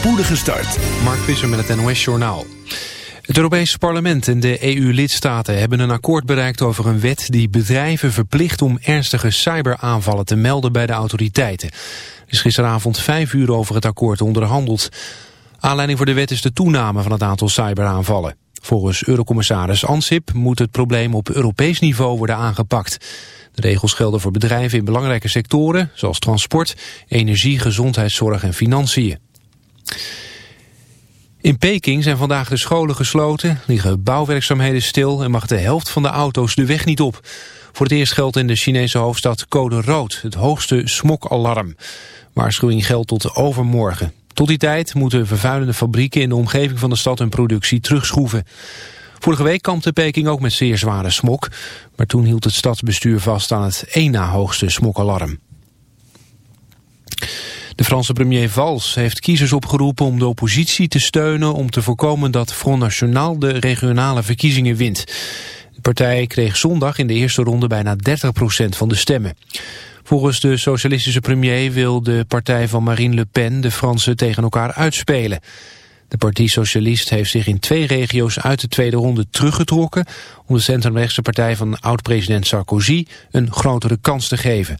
spoedige start. Mark Visser met het NOS Journaal. Het Europese parlement en de EU-lidstaten hebben een akkoord bereikt over een wet die bedrijven verplicht om ernstige cyberaanvallen te melden bij de autoriteiten. Er is gisteravond vijf uur over het akkoord onderhandeld. Aanleiding voor de wet is de toename van het aantal cyberaanvallen. Volgens Eurocommissaris Ansip moet het probleem op Europees niveau worden aangepakt. De regels gelden voor bedrijven in belangrijke sectoren, zoals transport, energie, gezondheidszorg en financiën. In Peking zijn vandaag de scholen gesloten, liggen bouwwerkzaamheden stil en mag de helft van de auto's de weg niet op. Voor het eerst geldt in de Chinese hoofdstad code rood, het hoogste smokalarm. Waarschuwing geldt tot overmorgen. Tot die tijd moeten vervuilende fabrieken in de omgeving van de stad hun productie terugschroeven. Vorige week kampte Peking ook met zeer zware smok, maar toen hield het stadsbestuur vast aan het één na hoogste smokalarm. De Franse premier Valls heeft kiezers opgeroepen om de oppositie te steunen om te voorkomen dat Front National de regionale verkiezingen wint. De partij kreeg zondag in de eerste ronde bijna 30% van de stemmen. Volgens de socialistische premier wil de partij van Marine Le Pen de Fransen tegen elkaar uitspelen. De partij Socialist heeft zich in twee regio's uit de tweede ronde teruggetrokken... om de centrumrechtse partij van oud-president Sarkozy een grotere kans te geven.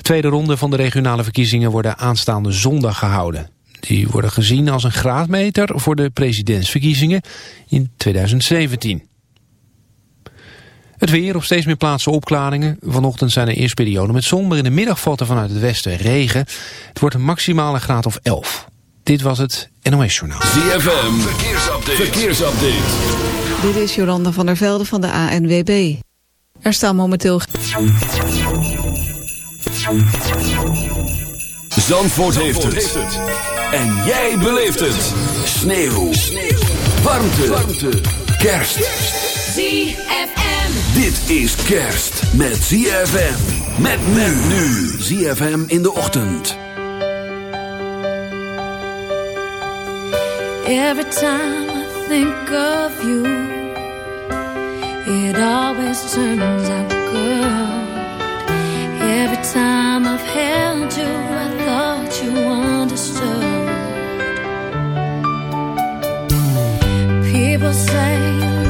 De tweede ronde van de regionale verkiezingen worden aanstaande zondag gehouden. Die worden gezien als een graadmeter voor de presidentsverkiezingen in 2017. Het weer op steeds meer plaatsen opklaringen. Vanochtend zijn er eerst perioden met zon, maar in de middag valt er vanuit het westen regen. Het wordt een maximale graad of 11. Dit was het NOS Journaal. ZFM, verkeersupdate. verkeersupdate. Dit is Jolanda van der Velde van de ANWB. Er staan momenteel... Zandvoort, heeft, het. En jij beleeft het. Sneeuw. Sneeuw. Warmte. Warmte. Kerst. ZFM. Dit is kerst met ZFM. Met men nu. ZFM in de ochtend. Every time I think of you It always turns out good time I've held you I thought you understood. People say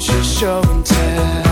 future show and tell.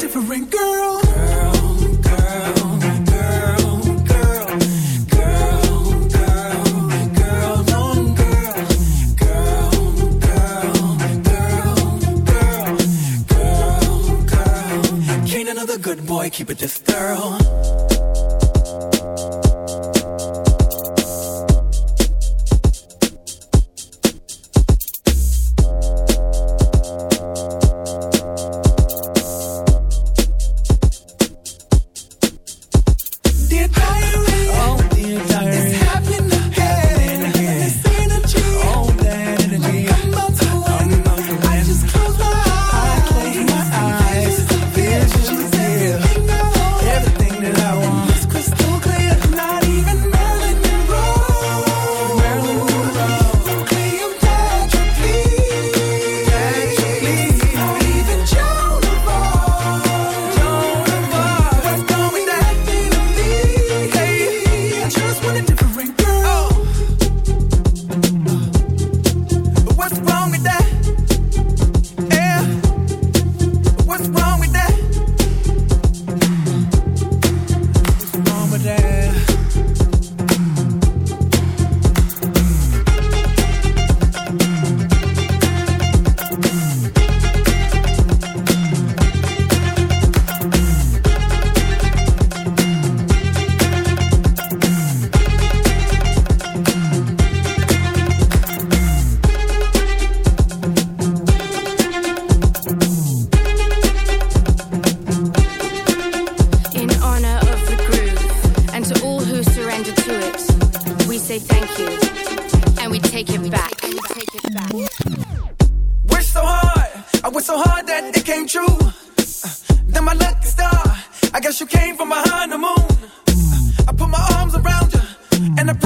different girl. Girl, girl. Good boy, keep it this girl. and we take it back. Wish so hard, I wish so hard that it came true. Uh, then my lucky star, I guess you came from behind the moon. Uh, I put my arms around you and I.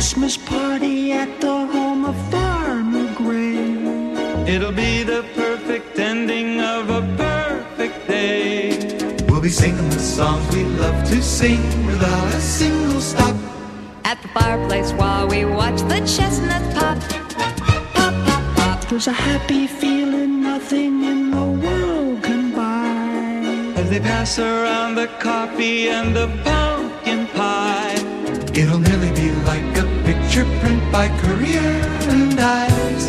Christmas party at the home of Farmer Gray. It'll be the perfect ending of a perfect day. We'll be singing the songs we love to sing without a single stop. At the fireplace while we watch the chestnuts pop. Pop, pop, pop. There's a happy feeling nothing in the world can buy. As they pass around the coffee and the pumpkin pie. It'll nearly be like a Picture print by career and eyes.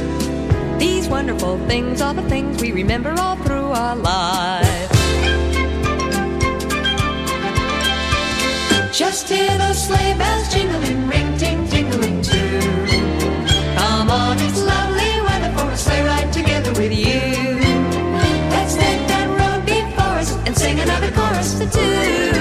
These wonderful things are the things we remember all through our lives. Just hear those sleigh bells jingling, ring ting tingling too. Come on, it's lovely weather for a sleigh ride together with you. Let's take that road before us and sing another chorus or two.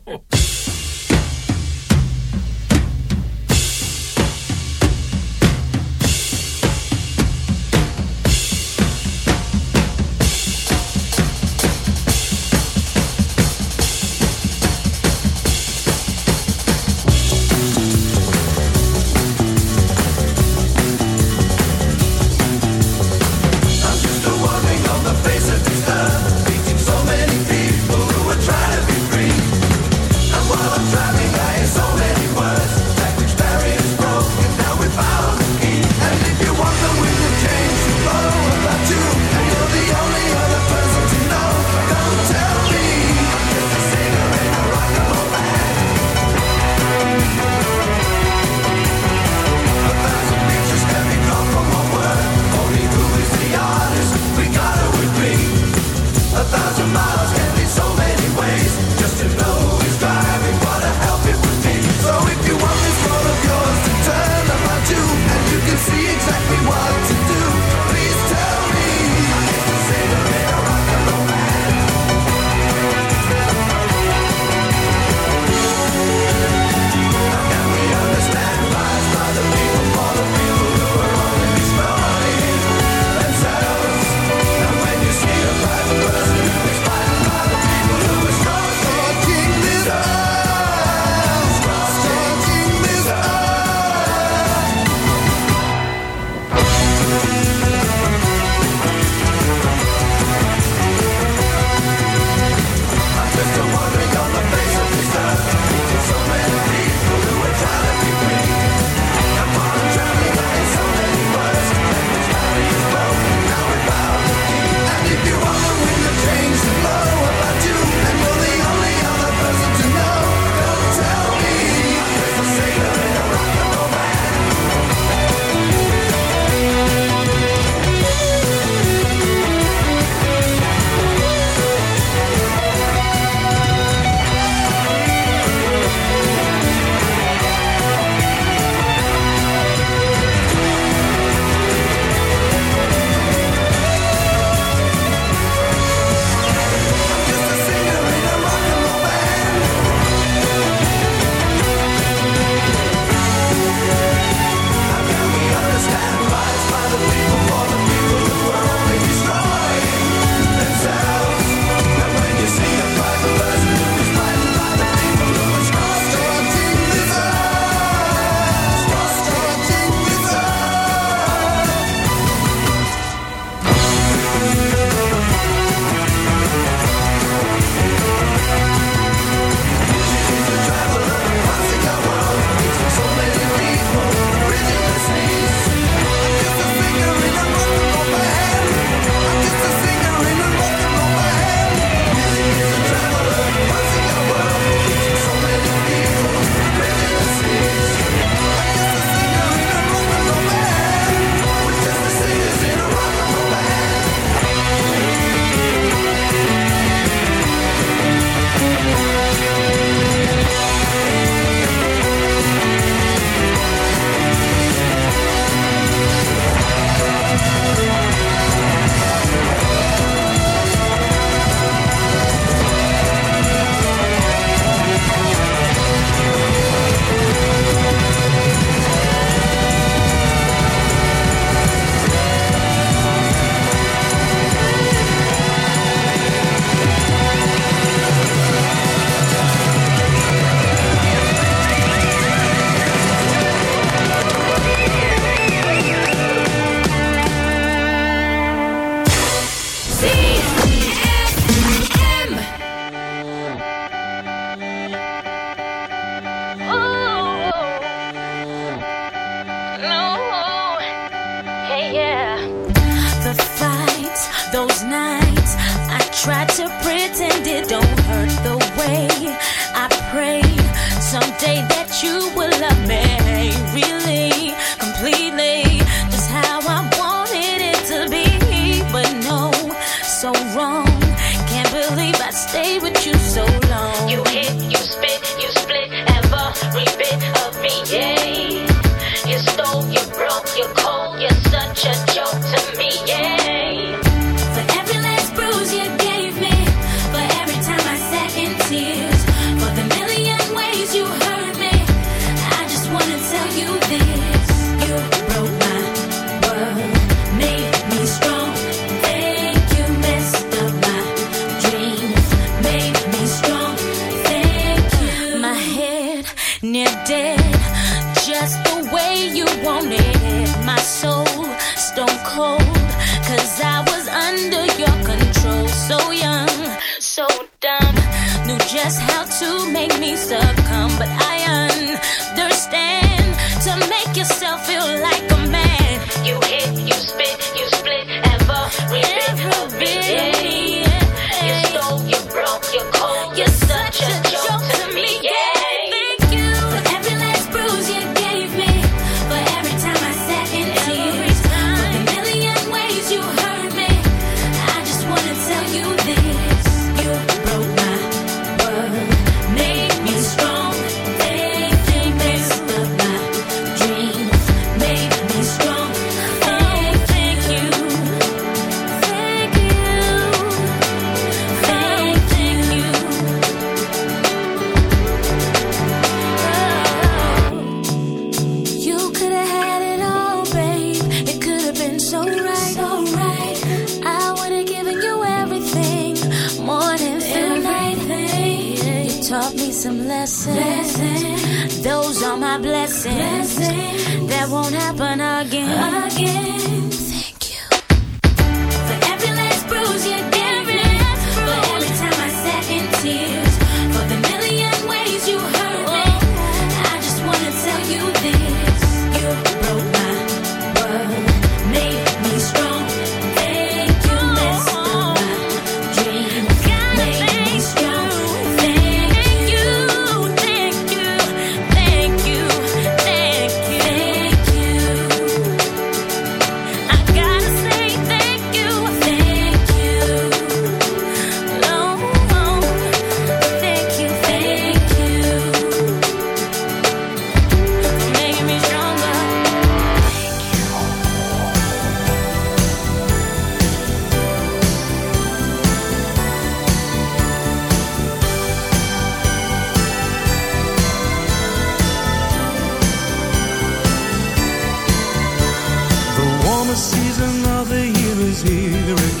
Is here again.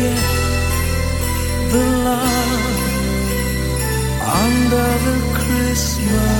forget the love under the Christmas